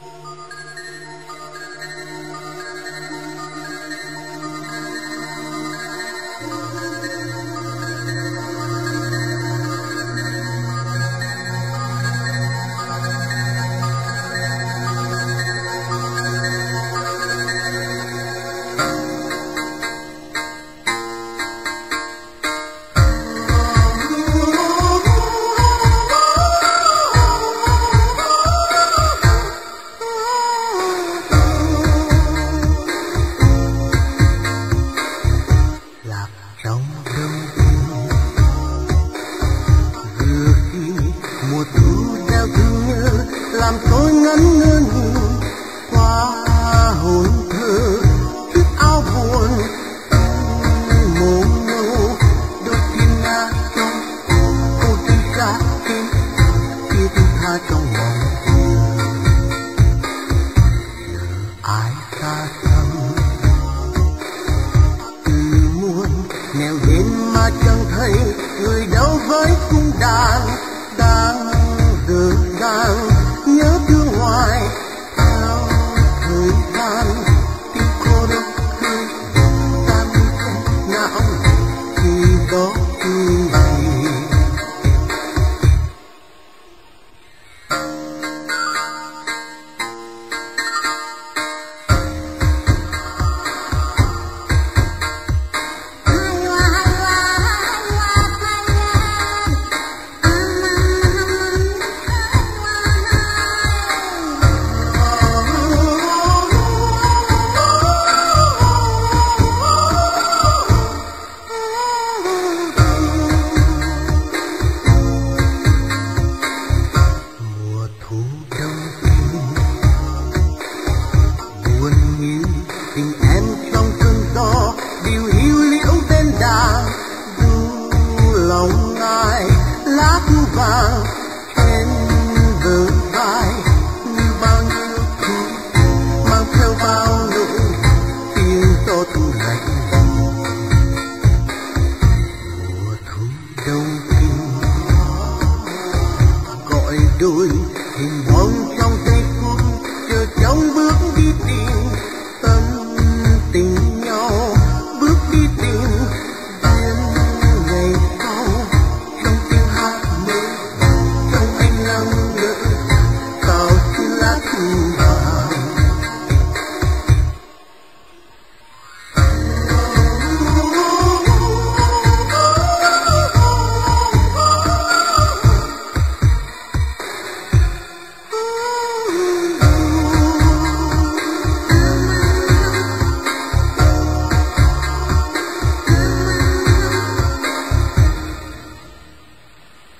Música với cung đàn đang đường đàn nhớ thương hoài theo thời gian. Tim cô đơn hơi tan nào thì đó tim bạn đông kinh gọi đôi hình bóng trong tay phút chờ trong bước đi tìm. Tâm tình nhau bước đi tìm.